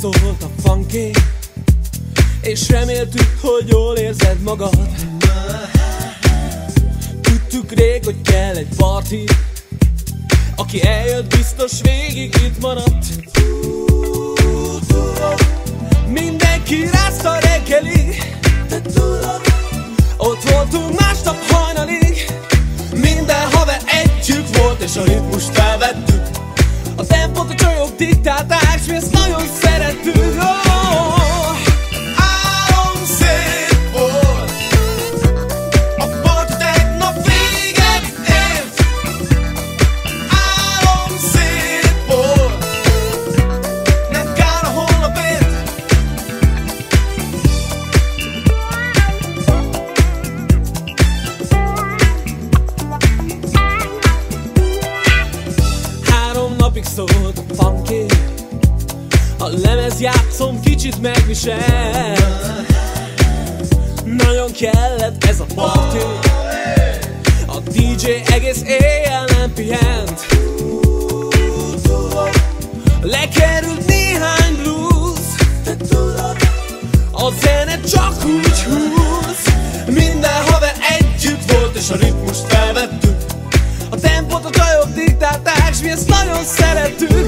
szólt a funky És reméltük, hogy jól érzed magad. Tudtuk rég, hogy kell egy parti Aki eljött, biztos végig itt maradt. Mindenki rázta reggelig Ott voltunk másnap hajnalig. Minden haver együtt volt És a ritmust felvettük. A tempót a csajok diktálták Lemez játszom kicsit megviselt Nagyon kellett ez a party A DJ egész éjjel nem pihent. Lekerült néhány blues. A zene csak úgy húz. Minden haver együtt volt és a ritmust felvettük. A tempót a csajok diktálták S mi ezt nagyon szerettük!